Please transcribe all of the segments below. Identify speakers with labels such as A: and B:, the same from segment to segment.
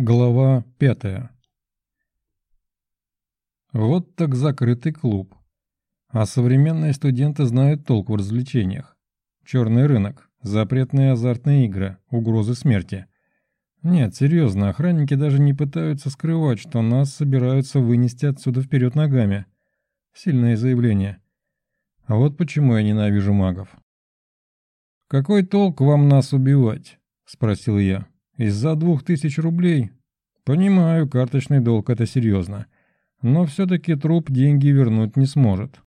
A: Глава пятая. Вот так закрытый клуб. А современные студенты знают толк в развлечениях. Черный рынок, запретные азартные игры, угрозы смерти. Нет, серьезно, охранники даже не пытаются скрывать, что нас собираются вынести отсюда вперед ногами. Сильное заявление. А вот почему я ненавижу магов. «Какой толк вам нас убивать?» – спросил я. «Из-за двух тысяч рублей?» «Понимаю, карточный долг – это серьезно. Но все-таки труп деньги вернуть не сможет».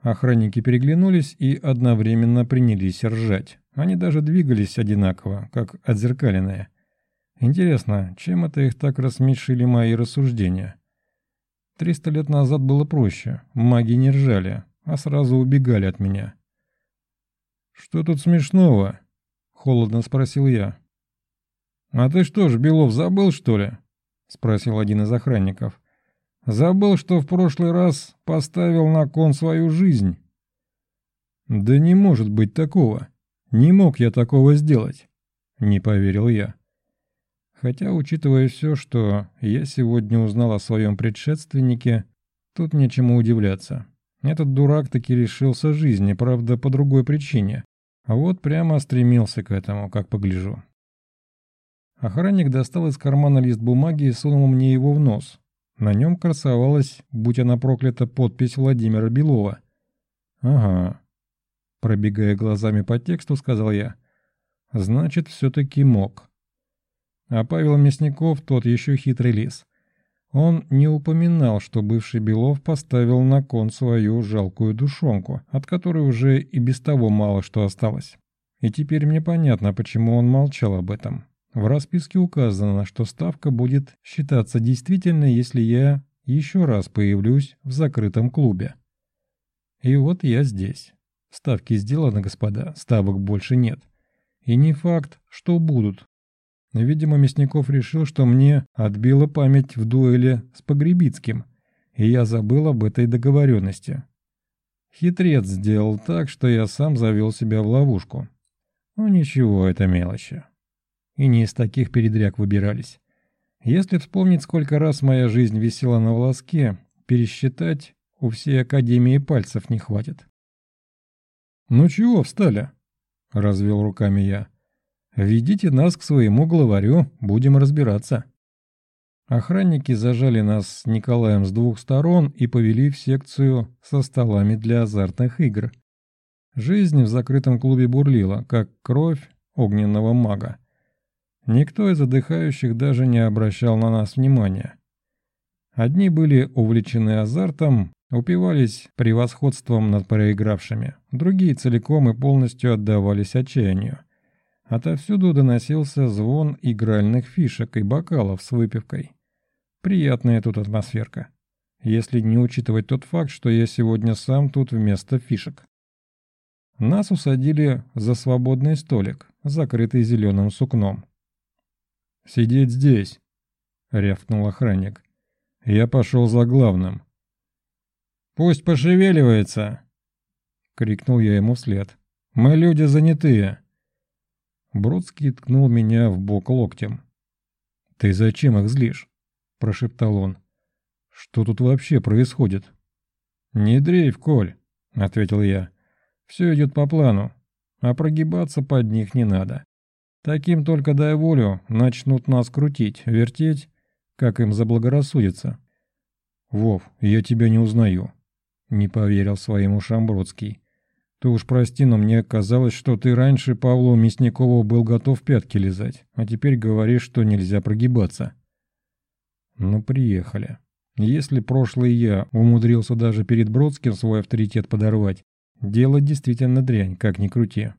A: Охранники переглянулись и одновременно принялись ржать. Они даже двигались одинаково, как отзеркаленные. Интересно, чем это их так рассмешили мои рассуждения? Триста лет назад было проще. Маги не ржали, а сразу убегали от меня. «Что тут смешного?» — холодно спросил я. «А ты что ж, Белов, забыл, что ли?» — спросил один из охранников. «Забыл, что в прошлый раз поставил на кон свою жизнь?» «Да не может быть такого. Не мог я такого сделать», — не поверил я. Хотя, учитывая все, что я сегодня узнал о своем предшественнике, тут нечему удивляться. Этот дурак таки лишился жизни, правда, по другой причине. А вот прямо стремился к этому, как погляжу. Охранник достал из кармана лист бумаги и сунул мне его в нос. На нем красовалась, будь она проклята, подпись Владимира Белова. «Ага», — пробегая глазами по тексту, сказал я. «Значит, все-таки мог». А Павел Мясников тот еще хитрый лис. Он не упоминал, что бывший Белов поставил на кон свою жалкую душонку, от которой уже и без того мало что осталось. И теперь мне понятно, почему он молчал об этом. В расписке указано, что ставка будет считаться действительной, если я еще раз появлюсь в закрытом клубе. И вот я здесь. Ставки сделаны, господа, ставок больше нет. И не факт, что будут, Видимо, Мясников решил, что мне отбила память в дуэли с Погребицким, и я забыл об этой договоренности. Хитрец сделал так, что я сам завел себя в ловушку. Ну ничего, это мелочи. И не из таких передряг выбирались. Если вспомнить, сколько раз моя жизнь висела на волоске, пересчитать у всей Академии пальцев не хватит. «Ну чего встали?» — развел руками я. «Ведите нас к своему главарю, будем разбираться». Охранники зажали нас с Николаем с двух сторон и повели в секцию со столами для азартных игр. Жизнь в закрытом клубе бурлила, как кровь огненного мага. Никто из отдыхающих даже не обращал на нас внимания. Одни были увлечены азартом, упивались превосходством над проигравшими, другие целиком и полностью отдавались отчаянию. Отовсюду доносился звон игральных фишек и бокалов с выпивкой. Приятная тут атмосферка. Если не учитывать тот факт, что я сегодня сам тут вместо фишек. Нас усадили за свободный столик, закрытый зеленым сукном. «Сидеть здесь», — рявкнул охранник. Я пошел за главным. «Пусть пошевеливается!» — крикнул я ему вслед. «Мы люди занятые!» Бродский ткнул меня в бок локтем. «Ты зачем их злишь?» – прошептал он. «Что тут вообще происходит?» «Не дрейф, Коль», – ответил я. «Все идет по плану, а прогибаться под них не надо. Таким только дай волю, начнут нас крутить, вертеть, как им заблагорассудится». «Вов, я тебя не узнаю», – не поверил своим ушам Бродский. Ты уж прости, но мне казалось, что ты раньше Павлу Мясникову был готов пятки лизать, а теперь говоришь, что нельзя прогибаться. Ну, приехали. Если прошлый я умудрился даже перед Бродским свой авторитет подорвать, дело действительно дрянь, как ни крути.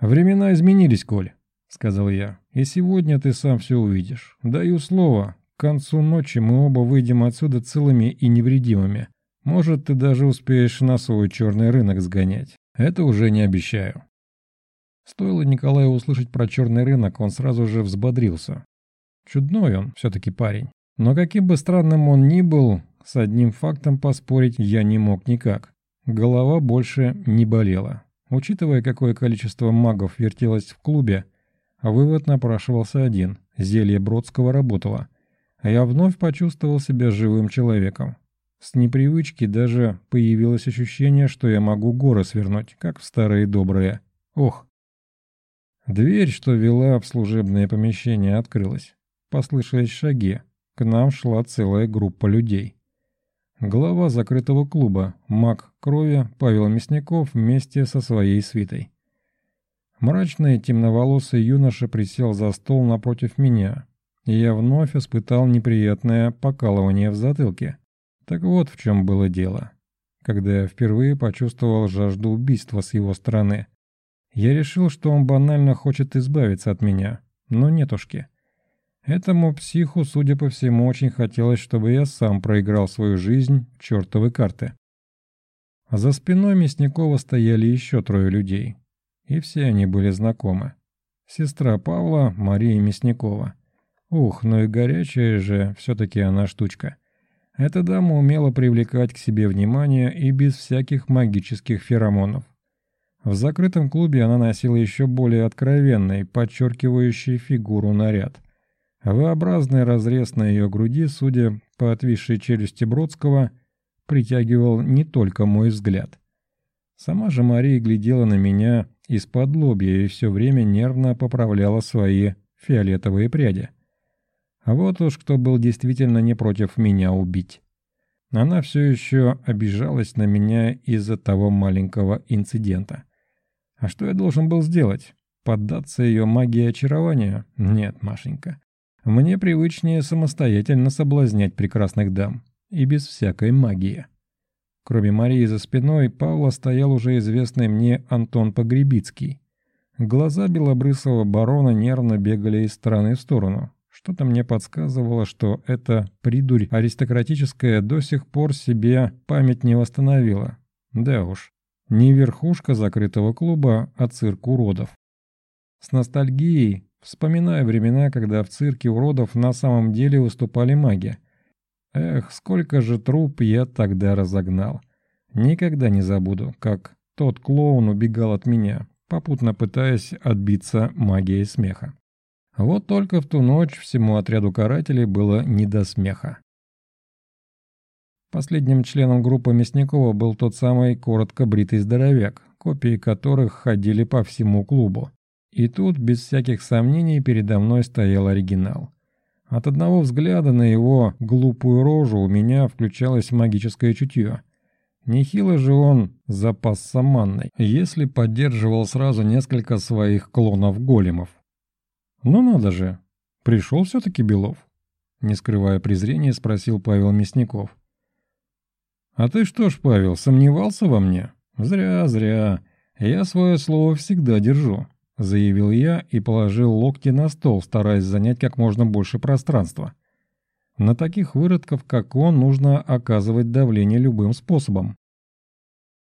A: «Времена изменились, Коль», — сказал я, — «и сегодня ты сам все увидишь. Даю слово, к концу ночи мы оба выйдем отсюда целыми и невредимыми, может, ты даже успеешь на свой черный рынок сгонять. Это уже не обещаю. Стоило Николаю услышать про черный рынок, он сразу же взбодрился. Чудной он все-таки парень. Но каким бы странным он ни был, с одним фактом поспорить я не мог никак. Голова больше не болела. Учитывая, какое количество магов вертелось в клубе, вывод напрашивался один. Зелье Бродского работало. А я вновь почувствовал себя живым человеком. С непривычки даже появилось ощущение, что я могу горы свернуть, как в старые добрые. Ох! Дверь, что вела в служебное помещение, открылась. Послышались шаги. К нам шла целая группа людей. Глава закрытого клуба, маг крови Павел Мясников вместе со своей свитой. Мрачный темноволосый юноша присел за стол напротив меня, и я вновь испытал неприятное покалывание в затылке. Так вот в чем было дело. Когда я впервые почувствовал жажду убийства с его стороны, я решил, что он банально хочет избавиться от меня, но нетушки. Этому психу, судя по всему, очень хотелось, чтобы я сам проиграл свою жизнь в чертовы карты. За спиной Мясникова стояли еще трое людей, и все они были знакомы. Сестра Павла, Мария Мясникова. Ух, ну и горячая же все-таки она штучка. Эта дама умела привлекать к себе внимание и без всяких магических феромонов. В закрытом клубе она носила еще более откровенный, подчеркивающий фигуру наряд. V-образный разрез на ее груди, судя по отвисшей челюсти Бродского, притягивал не только мой взгляд. Сама же Мария глядела на меня из-под лобья и все время нервно поправляла свои фиолетовые пряди. А вот уж кто был действительно не против меня убить. Она все еще обижалась на меня из-за того маленького инцидента. А что я должен был сделать? Поддаться ее магии очарования? Нет, Машенька. Мне привычнее самостоятельно соблазнять прекрасных дам. И без всякой магии. Кроме Марии за спиной, Павла стоял уже известный мне Антон Погребицкий. Глаза белобрысого барона нервно бегали из стороны в сторону, что-то мне подсказывало, что эта придурь аристократическая до сих пор себе память не восстановила. Да уж, не верхушка закрытого клуба, а цирк уродов. С ностальгией вспоминаю времена, когда в цирке уродов на самом деле выступали маги. Эх, сколько же труп я тогда разогнал. Никогда не забуду, как тот клоун убегал от меня, попутно пытаясь отбиться магией смеха. Вот только в ту ночь всему отряду карателей было не до смеха. Последним членом группы Мясникова был тот самый коротко бритый здоровяк, копии которых ходили по всему клубу. И тут, без всяких сомнений, передо мной стоял оригинал. От одного взгляда на его глупую рожу у меня включалось магическое чутье. Нехило же он запасся манной, если поддерживал сразу несколько своих клонов-големов. «Ну надо же! Пришел все-таки Белов?» Не скрывая презрения, спросил Павел Мясников. «А ты что ж, Павел, сомневался во мне? Зря, зря. Я свое слово всегда держу», — заявил я и положил локти на стол, стараясь занять как можно больше пространства. На таких выродков, как он, нужно оказывать давление любым способом.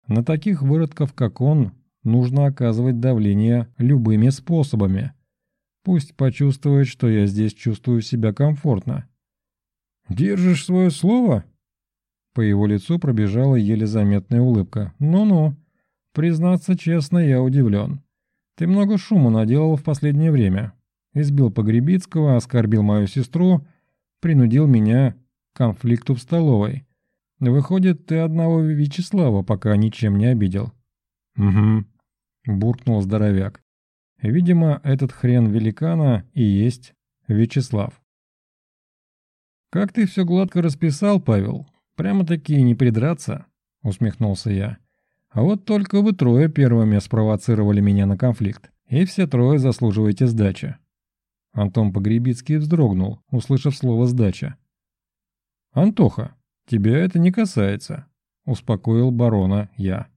A: На таких выродков, как он, нужно оказывать давление любыми способами. Пусть почувствует, что я здесь чувствую себя комфортно. «Держишь свое слово?» По его лицу пробежала еле заметная улыбка. «Ну-ну. Признаться честно, я удивлен. Ты много шума наделал в последнее время. Избил Погребицкого, оскорбил мою сестру, принудил меня к конфликту в столовой. Выходит, ты одного Вячеслава пока ничем не обидел». «Угу», — буркнул здоровяк. Видимо, этот хрен великана и есть Вячеслав. «Как ты все гладко расписал, Павел? Прямо-таки не придраться?» — усмехнулся я. «А вот только вы трое первыми спровоцировали меня на конфликт, и все трое заслуживаете сдачи». Антон Погребицкий вздрогнул, услышав слово «сдача». «Антоха, тебя это не касается», — успокоил барона я.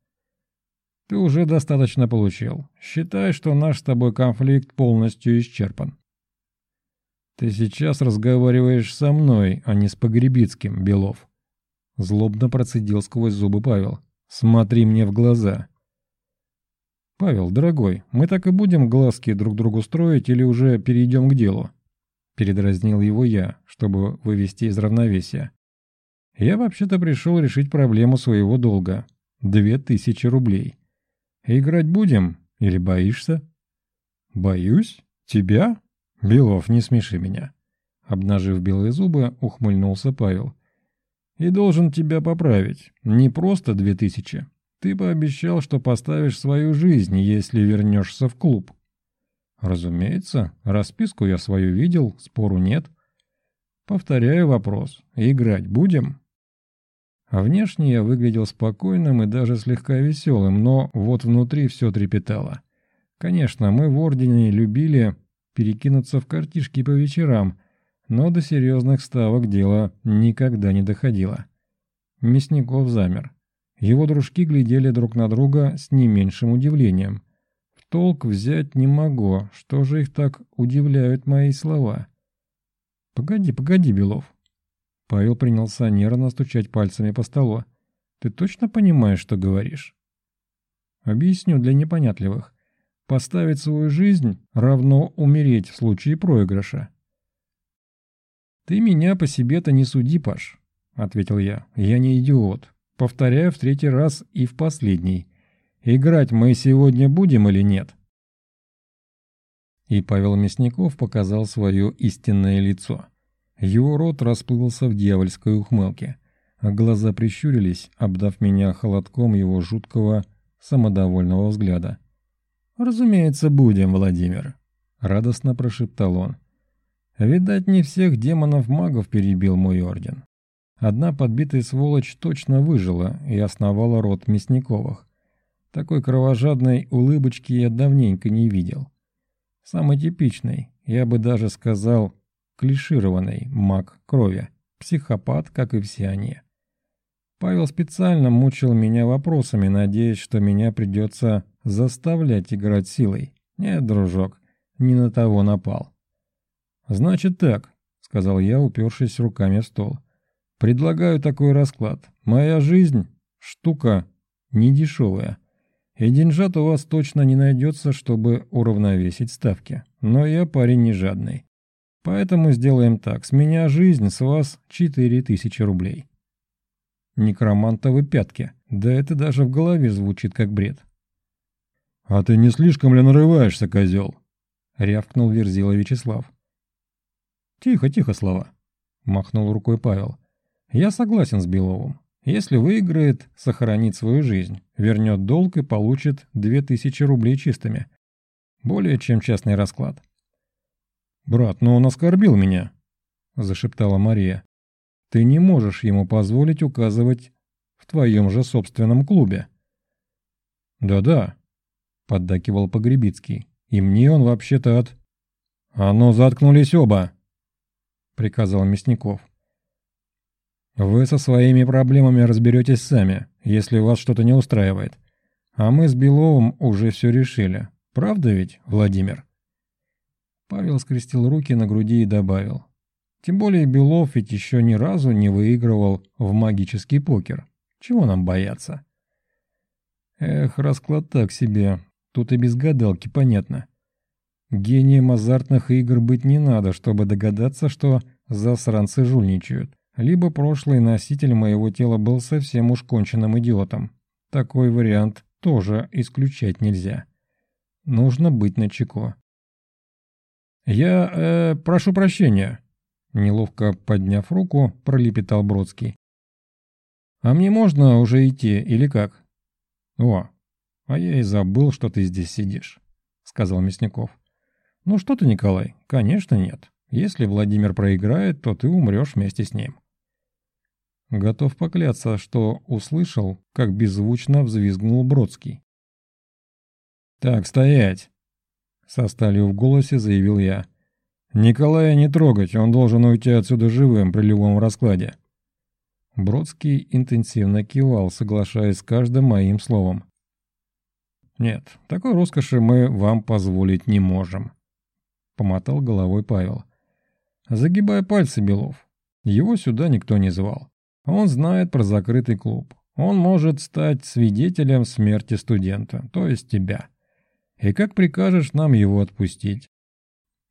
A: Ты уже достаточно получил. Считай, что наш с тобой конфликт полностью исчерпан. Ты сейчас разговариваешь со мной, а не с Погребицким, Белов. Злобно процедил сквозь зубы Павел. Смотри мне в глаза. Павел, дорогой, мы так и будем глазки друг другу строить или уже перейдем к делу? Передразнил его я, чтобы вывести из равновесия. Я вообще-то пришел решить проблему своего долга. Две тысячи рублей. Играть будем или боишься? Боюсь? Тебя? «Белов, не смеши меня!» Обнажив белые зубы, ухмыльнулся Павел. «И должен тебя поправить. Не просто две тысячи. Ты пообещал, что поставишь свою жизнь, если вернешься в клуб». «Разумеется. Расписку я свою видел, спору нет». «Повторяю вопрос. Играть будем?» Внешне я выглядел спокойным и даже слегка веселым, но вот внутри все трепетало. Конечно, мы в Ордене любили перекинуться в картишки по вечерам, но до серьезных ставок дело никогда не доходило. Мясников замер. Его дружки глядели друг на друга с не меньшим удивлением. В толк взять не могу, что же их так удивляют мои слова. «Погоди, погоди, Белов». Павел принялся нервно стучать пальцами по столу. «Ты точно понимаешь, что говоришь?» «Объясню для непонятливых. Поставить свою жизнь равно умереть в случае проигрыша. «Ты меня по себе-то не суди, Паш», — ответил я. «Я не идиот. Повторяю в третий раз и в последний. Играть мы сегодня будем или нет?» И Павел Мясников показал свое истинное лицо. Его рот расплылся в дьявольской ухмылке, глаза прищурились, обдав меня холодком его жуткого, самодовольного взгляда. «Разумеется, будем, Владимир», — радостно прошептал он. «Видать, не всех демонов-магов перебил мой орден. Одна подбитая сволочь точно выжила и основала род Мясниковых. Такой кровожадной улыбочки я давненько не видел. Самый типичный, я бы даже сказал, клишированный маг крови, психопат, как и все они. Павел специально мучил меня вопросами, надеясь, что меня придется заставлять играть силой. Нет, дружок, не на того напал. «Значит так», — сказал я, упершись руками в стол. «Предлагаю такой расклад. Моя жизнь — штука недешевая. И деньжат у вас точно не найдется, чтобы уравновесить ставки. Но я парень не жадный. Поэтому сделаем так. С меня жизнь, с вас четыре тысячи рублей». Некромантовы пятки. Да это даже в голове звучит как бред. «А ты не слишком ли нарываешься, козел?» — рявкнул Верзила Вячеслав. «Тихо, тихо, слова», — махнул рукой Павел. «Я согласен с Беловым. Если выиграет, сохранит свою жизнь, вернет долг и получит две тысячи рублей чистыми. Более чем частный расклад». «Брат, но он оскорбил меня», — зашептала Мария. «Ты не можешь ему позволить указывать в твоем же собственном клубе». «Да-да», — поддакивал Погребицкий. «И мне он вообще-то от...» «А ну, заткнулись оба!» — приказал Мясников. «Вы со своими проблемами разберетесь сами, если вас что-то не устраивает. А мы с Беловым уже все решили. Правда ведь, Владимир?» Павел скрестил руки на груди и добавил. «Тем более Белов ведь еще ни разу не выигрывал в магический покер. Чего нам бояться?» «Эх, расклад так себе. Тут и без гадалки понятно. Гением азартных игр быть не надо, чтобы догадаться, что засранцы жульничают. Либо прошлый носитель моего тела был совсем уж конченным идиотом. Такой вариант тоже исключать нельзя. Нужно быть начеку. «Я, э, прошу прощения», — неловко подняв руку, пролепетал Бродский. «А мне можно уже идти или как?» «О, «А я и забыл, что ты здесь сидишь», — сказал Мясников. «Ну что ты, Николай, конечно нет. Если Владимир проиграет, то ты умрешь вместе с ним». Готов покляться, что услышал, как беззвучно взвизгнул Бродский. «Так, стоять!» — со сталью в голосе заявил я. «Николая не трогать, он должен уйти отсюда живым при любом раскладе». Бродский интенсивно кивал, соглашаясь с каждым моим словом. «Нет, такой роскоши мы вам позволить не можем», — помотал головой Павел. «Загибай пальцы, Белов. Его сюда никто не звал. Он знает про закрытый клуб. Он может стать свидетелем смерти студента, то есть тебя. И как прикажешь нам его отпустить?»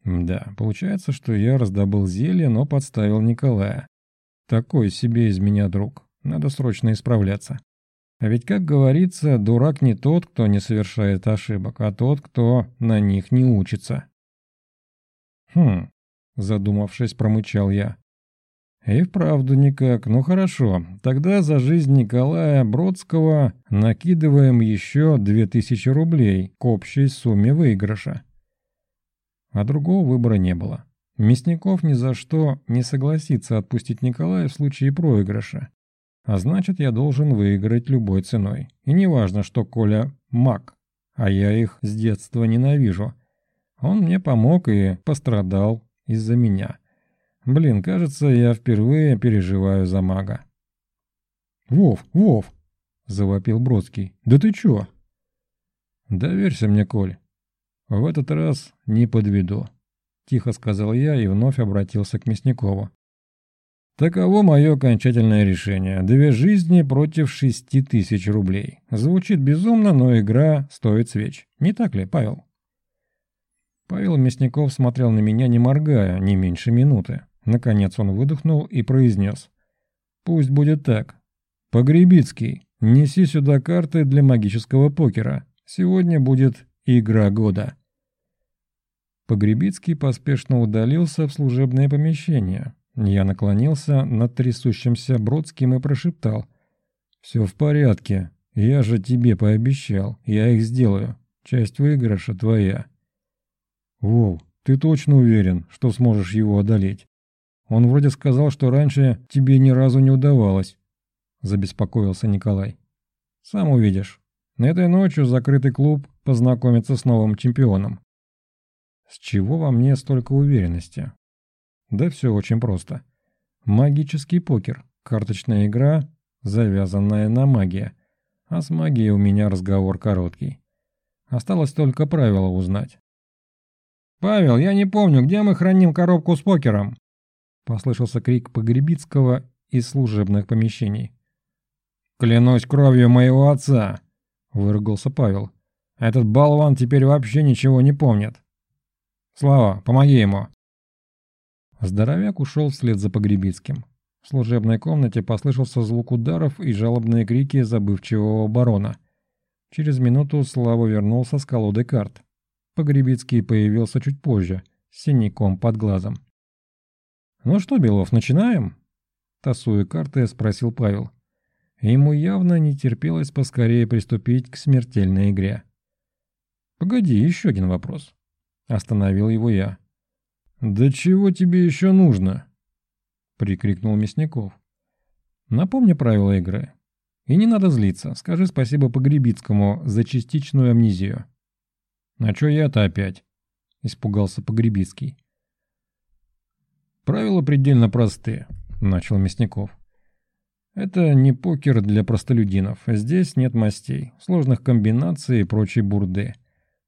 A: Да, получается, что я раздобыл зелье, но подставил Николая. Такой себе из меня друг. Надо срочно исправляться. А ведь, как говорится, дурак не тот, кто не совершает ошибок, а тот, кто на них не учится. «Хм», — задумавшись, промычал я. «И вправду никак. Ну хорошо, тогда за жизнь Николая Бродского накидываем еще две тысячи рублей к общей сумме выигрыша». А другого выбора не было. Мясников ни за что не согласится отпустить Николая в случае проигрыша. А значит, я должен выиграть любой ценой. И неважно, что Коля маг, а я их с детства ненавижу. Он мне помог и пострадал из-за меня. Блин, кажется, я впервые переживаю за мага. «Вов, Вов!» – завопил Бродский. «Да ты чё?» «Доверься мне, Коль. В этот раз не подведу», – тихо сказал я и вновь обратился к Мясникову. Таково мое окончательное решение. Две жизни против шести тысяч рублей. Звучит безумно, но игра стоит свеч. Не так ли, Павел? Павел Мясников смотрел на меня, не моргая, не меньше минуты. Наконец он выдохнул и произнес. «Пусть будет так. Погребицкий, неси сюда карты для магического покера. Сегодня будет игра года». Погребицкий поспешно удалился в служебное помещение. Я наклонился над трясущимся Бродским и прошептал. «Все в порядке. Я же тебе пообещал. Я их сделаю. Часть выигрыша твоя». «Вов, ты точно уверен, что сможешь его одолеть? Он вроде сказал, что раньше тебе ни разу не удавалось», – забеспокоился Николай. «Сам увидишь. На этой ночью закрытый клуб познакомится с новым чемпионом». «С чего во мне столько уверенности?» Да все очень просто. Магический покер. Карточная игра, завязанная на магии. А с магией у меня разговор короткий. Осталось только правила узнать. «Павел, я не помню, где мы храним коробку с покером?» Послышался крик Погребицкого из служебных помещений. «Клянусь кровью моего отца!» — выругался Павел. «Этот болван теперь вообще ничего не помнит. Слава, помоги ему!» Здоровяк ушел вслед за Погребицким. В служебной комнате послышался звук ударов и жалобные крики забывчивого барона. Через минуту Слава вернулся с колодой карт. Погребицкий появился чуть позже, с синяком под глазом. «Ну что, Белов, начинаем?» Тасуя карты, спросил Павел. Ему явно не терпелось поскорее приступить к смертельной игре. «Погоди, еще один вопрос». Остановил его я. «Да чего тебе еще нужно?» — прикрикнул Мясников. «Напомни правила игры. И не надо злиться. Скажи спасибо Погребицкому за частичную амнезию». «А чё я-то опять?» — испугался Погребицкий. «Правила предельно простые», — начал Мясников. «Это не покер для простолюдинов. Здесь нет мастей, сложных комбинаций и прочей бурды.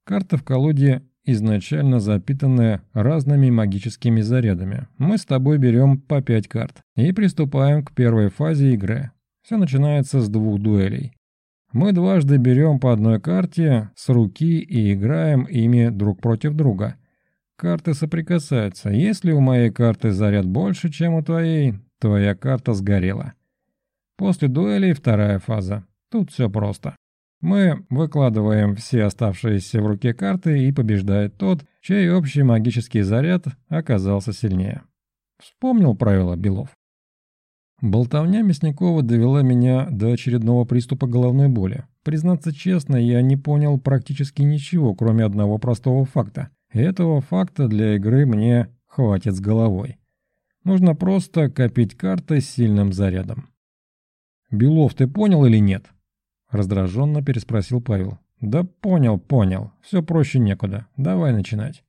A: Карта в колоде изначально запитанная разными магическими зарядами. Мы с тобой берем по пять карт и приступаем к первой фазе игры. Все начинается с двух дуэлей. Мы дважды берем по одной карте с руки и играем ими друг против друга. Карты соприкасаются. Если у моей карты заряд больше, чем у твоей, твоя карта сгорела. После дуэлей вторая фаза. Тут все просто. Мы выкладываем все оставшиеся в руке карты и побеждает тот, чей общий магический заряд оказался сильнее. Вспомнил правила Белов. Болтовня Мясникова довела меня до очередного приступа головной боли. Признаться честно, я не понял практически ничего, кроме одного простого факта. Этого факта для игры мне хватит с головой. Нужно просто копить карты с сильным зарядом. «Белов, ты понял или нет?» Раздраженно переспросил Павел. «Да понял, понял. Все проще некуда. Давай начинать».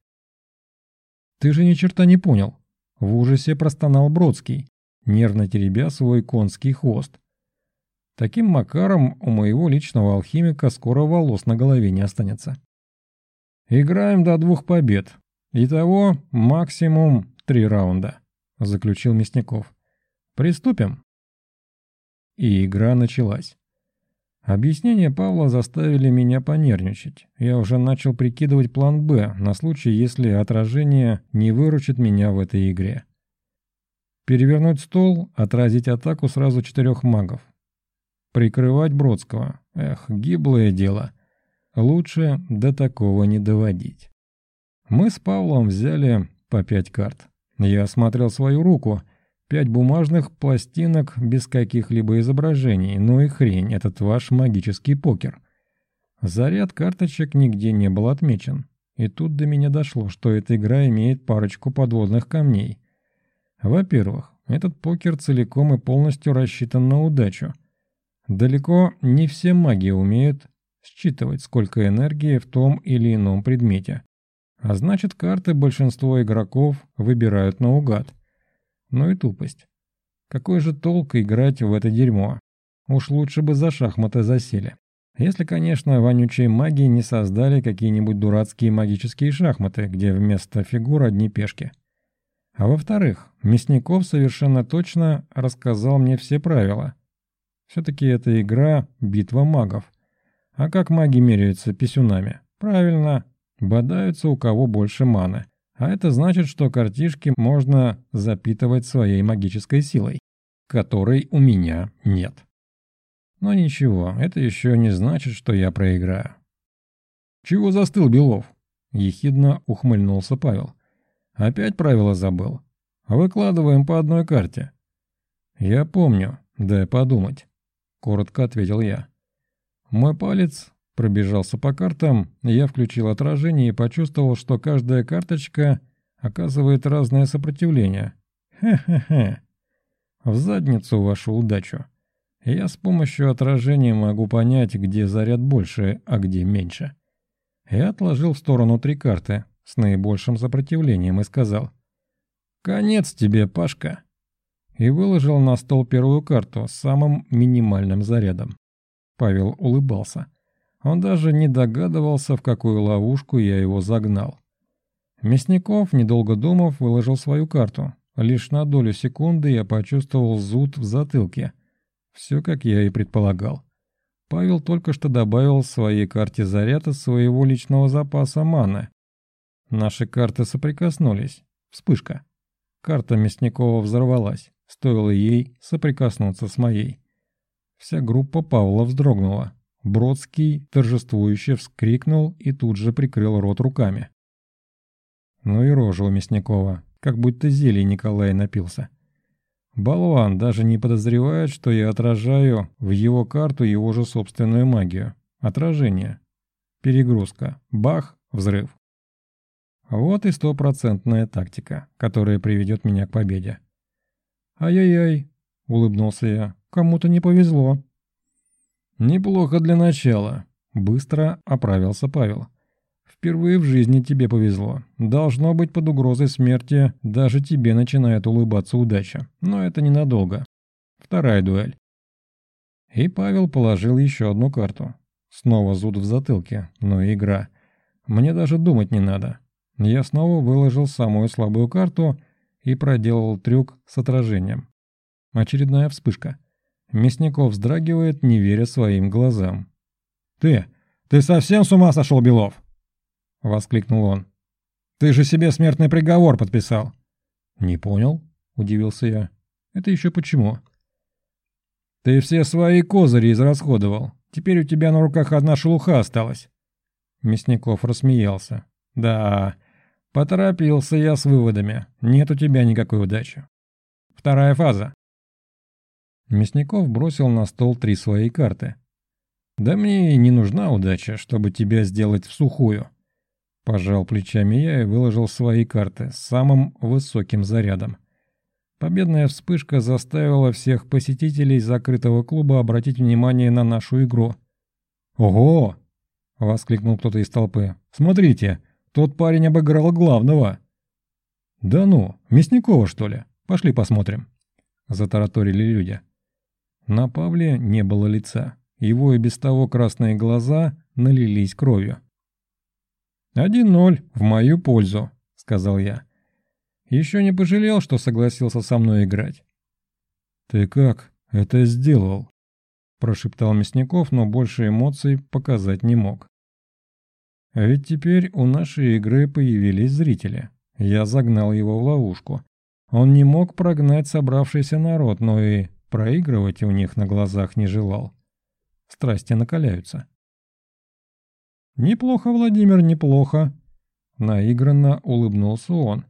A: «Ты же ни черта не понял». В ужасе простонал Бродский, нервно теребя свой конский хвост. Таким макаром у моего личного алхимика скоро волос на голове не останется. «Играем до двух побед. Итого максимум три раунда», — заключил Мясников. «Приступим». И игра началась. Объяснения Павла заставили меня понервничать. Я уже начал прикидывать план «Б» на случай, если отражение не выручит меня в этой игре. Перевернуть стол, отразить атаку сразу четырех магов. Прикрывать Бродского. Эх, гиблое дело. Лучше до такого не доводить. Мы с Павлом взяли по пять карт. Я осмотрел свою руку. Пять бумажных пластинок без каких-либо изображений. Ну и хрень, этот ваш магический покер. Заряд карточек нигде не был отмечен. И тут до меня дошло, что эта игра имеет парочку подводных камней. Во-первых, этот покер целиком и полностью рассчитан на удачу. Далеко не все маги умеют считывать, сколько энергии в том или ином предмете. А значит, карты большинство игроков выбирают наугад. Ну и тупость. Какой же толк играть в это дерьмо? Уж лучше бы за шахматы засели. Если, конечно, вонючие маги не создали какие-нибудь дурацкие магические шахматы, где вместо фигур одни пешки. А во-вторых, Мясников совершенно точно рассказал мне все правила. Все-таки эта игра — битва магов. А как маги меряются писюнами? Правильно, бодаются у кого больше маны. А это значит, что картишки можно запитывать своей магической силой, которой у меня нет. Но ничего, это еще не значит, что я проиграю. «Чего застыл, Белов?» — ехидно ухмыльнулся Павел. «Опять правила забыл. Выкладываем по одной карте». «Я помню, дай подумать», — коротко ответил я. Мой палец пробежался по картам, я включил отражение и почувствовал, что каждая карточка оказывает разное сопротивление. Хе-хе-хе. В задницу вашу удачу. Я с помощью отражения могу понять, где заряд больше, а где меньше. Я отложил в сторону три карты с наибольшим сопротивлением и сказал «Конец тебе, Пашка!» и выложил на стол первую карту с самым минимальным зарядом. Павел улыбался. Он даже не догадывался, в какую ловушку я его загнал. Мясников, недолго думав, выложил свою карту. Лишь на долю секунды я почувствовал зуд в затылке. Все, как я и предполагал. Павел только что добавил в своей карте заряд из своего личного запаса маны. Наши карты соприкоснулись. Вспышка. Карта Мясникова взорвалась. Стоило ей соприкоснуться с моей. Вся группа Павла вздрогнула. Бродский торжествующе вскрикнул и тут же прикрыл рот руками. Ну и рожа у Мясникова, как будто зелье Николай напился. Болван даже не подозревает, что я отражаю в его карту его же собственную магию. Отражение. Перегрузка. Бах, взрыв. Вот и стопроцентная тактика, которая приведет меня к победе. «Ай-яй-яй», — улыбнулся я, — «кому-то не повезло». «Неплохо для начала», — быстро оправился Павел. «Впервые в жизни тебе повезло. Должно быть, под угрозой смерти даже тебе начинает улыбаться удача. Но это ненадолго. Вторая дуэль». И Павел положил еще одну карту. Снова зуд в затылке, но игра. Мне даже думать не надо. Я снова выложил самую слабую карту и проделал трюк с отражением. Очередная вспышка. Мясников вздрагивает, не веря своим глазам. «Ты! Ты совсем с ума сошел, Белов?» — воскликнул он. «Ты же себе смертный приговор подписал!» «Не понял?» — удивился я. «Это еще почему?» «Ты все свои козыри израсходовал. Теперь у тебя на руках одна шелуха осталась». Мясников рассмеялся. «Да, поторопился я с выводами. Нет у тебя никакой удачи. Вторая фаза. Мясников бросил на стол три свои карты. «Да мне и не нужна удача, чтобы тебя сделать в сухую». Пожал плечами я и выложил свои карты с самым высоким зарядом. Победная вспышка заставила всех посетителей закрытого клуба обратить внимание на нашу игру. «Ого!» — воскликнул кто-то из толпы. «Смотрите, тот парень обыграл главного!» «Да ну, Мясникова, что ли? Пошли посмотрим!» — затараторили люди. На Павле не было лица. Его и без того красные глаза налились кровью. «Один ноль в мою пользу», — сказал я. «Еще не пожалел, что согласился со мной играть». «Ты как это сделал?» — прошептал Мясников, но больше эмоций показать не мог. А ведь теперь у нашей игры появились зрители. Я загнал его в ловушку. Он не мог прогнать собравшийся народ, но и Проигрывать у них на глазах не желал. Страсти накаляются. «Неплохо, Владимир, неплохо!» Наигранно улыбнулся он.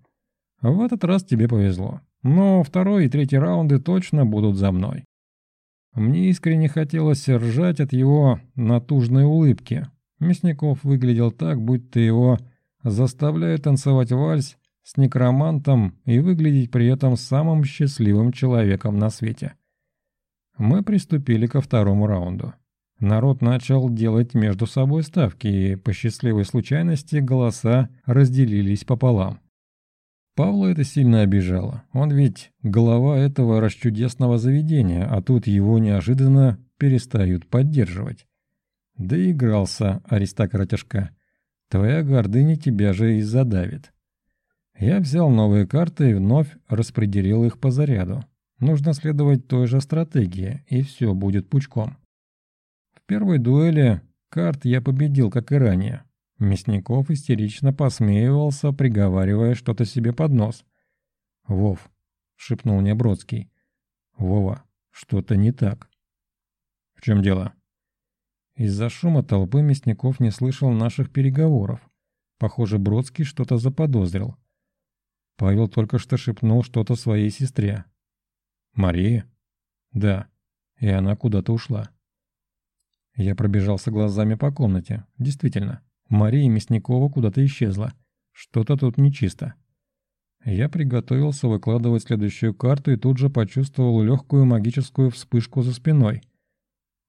A: В этот раз тебе повезло. Но второй и третий раунды точно будут за мной. Мне искренне хотелось ржать от его натужной улыбки. Мясников выглядел так, будто его заставляют танцевать вальс с некромантом и выглядеть при этом самым счастливым человеком на свете. Мы приступили ко второму раунду. Народ начал делать между собой ставки, и по счастливой случайности голоса разделились пополам. Павла это сильно обижало. Он ведь глава этого расчудесного заведения, а тут его неожиданно перестают поддерживать. Доигрался, аристократишка. Твоя гордыня тебя же и задавит. Я взял новые карты и вновь распределил их по заряду. Нужно следовать той же стратегии, и все будет пучком. В первой дуэли карт я победил, как и ранее. Мясников истерично посмеивался, приговаривая что-то себе под нос. «Вов», — шепнул мне Бродский. «Вова, что-то не так». «В чем дело?» Из-за шума толпы Мясников не слышал наших переговоров. Похоже, Бродский что-то заподозрил. Павел только что шепнул что-то своей сестре. «Мария?» «Да». И она куда-то ушла. Я пробежался глазами по комнате. Действительно, Мария Мясникова куда-то исчезла. Что-то тут нечисто. Я приготовился выкладывать следующую карту и тут же почувствовал легкую магическую вспышку за спиной.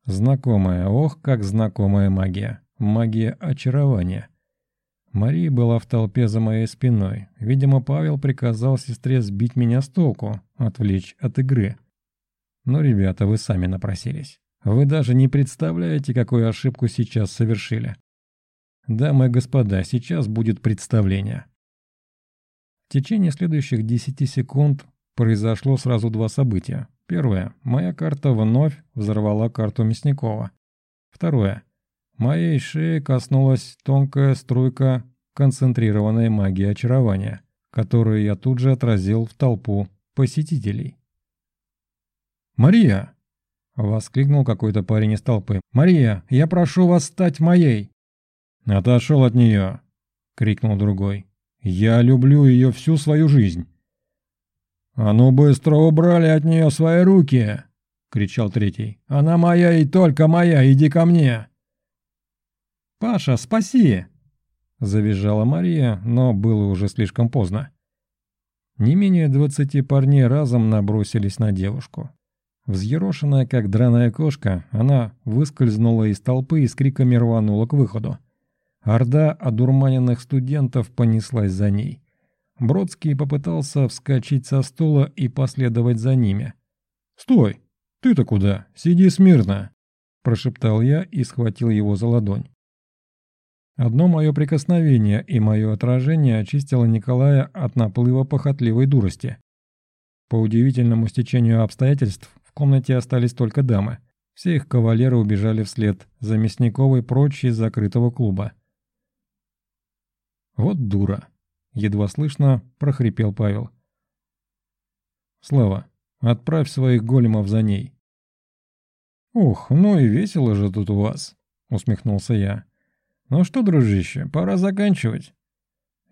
A: Знакомая, ох, как знакомая магия. Магия очарования. Мария была в толпе за моей спиной. Видимо, Павел приказал сестре сбить меня с толку, отвлечь от игры. Но, ребята, вы сами напросились. Вы даже не представляете, какую ошибку сейчас совершили. Дамы и господа, сейчас будет представление. В течение следующих 10 секунд произошло сразу два события. Первое. Моя карта вновь взорвала карту Мясникова. Второе. Моей шеи коснулась тонкая струйка концентрированной магии очарования, которую я тут же отразил в толпу посетителей. «Мария!» — воскликнул какой-то парень из толпы. «Мария, я прошу вас стать моей!» «Отошел от нее!» — крикнул другой. «Я люблю ее всю свою жизнь!» «А ну быстро убрали от нее свои руки!» — кричал третий. «Она моя и только моя, иди ко мне!» «Паша, спаси!» – завизжала Мария, но было уже слишком поздно. Не менее двадцати парней разом набросились на девушку. Взъерошенная, как драная кошка, она выскользнула из толпы и с криками рванула к выходу. Орда одурманенных студентов понеслась за ней. Бродский попытался вскочить со стула и последовать за ними. «Стой! Ты-то куда? Сиди смирно!» – прошептал я и схватил его за ладонь. Одно мое прикосновение и мое отражение очистило Николая от наплыва похотливой дурости. По удивительному стечению обстоятельств в комнате остались только дамы. Все их кавалеры убежали вслед за Мясниковой прочь из закрытого клуба. «Вот дура!» — едва слышно прохрипел Павел. «Слава, отправь своих големов за ней». «Ух, ну и весело же тут у вас!» — усмехнулся я. «Ну что, дружище, пора заканчивать».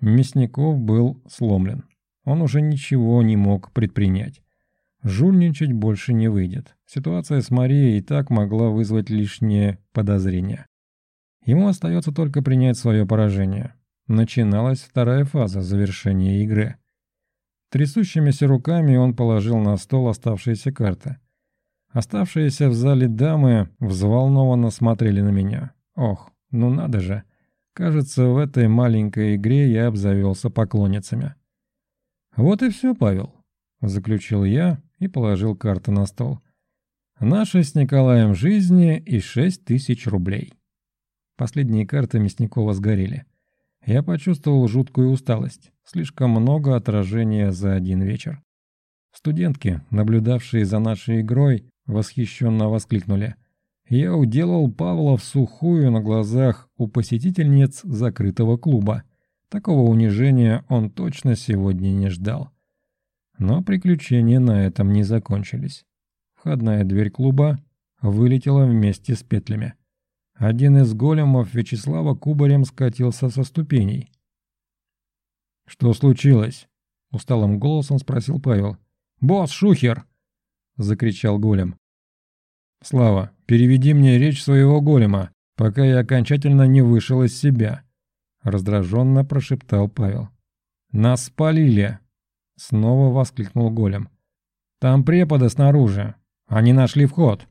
A: Мясников был сломлен. Он уже ничего не мог предпринять. Жульничать больше не выйдет. Ситуация с Марией и так могла вызвать лишнее подозрение. Ему остается только принять свое поражение. Начиналась вторая фаза завершения игры. Трясущимися руками он положил на стол оставшиеся карты. Оставшиеся в зале дамы взволнованно смотрели на меня. Ох, ну надо же. Кажется, в этой маленькой игре я обзавелся поклонницами. Вот и все, Павел, заключил я и положил карты на стол. Наши с Николаем жизни и шесть тысяч рублей. Последние карты Мясникова сгорели. Я почувствовал жуткую усталость. Слишком много отражения за один вечер. Студентки, наблюдавшие за нашей игрой, восхищенно воскликнули – я уделал Павла в сухую на глазах у посетительниц закрытого клуба. Такого унижения он точно сегодня не ждал. Но приключения на этом не закончились. Входная дверь клуба вылетела вместе с петлями. Один из големов Вячеслава кубарем скатился со ступеней. «Что случилось?» — усталым голосом спросил Павел. «Босс, шухер!» — закричал голем. «Слава, переведи мне речь своего голема, пока я окончательно не вышел из себя», — раздраженно прошептал Павел. «Нас спалили!» — снова воскликнул голем. «Там преподы снаружи. Они нашли вход.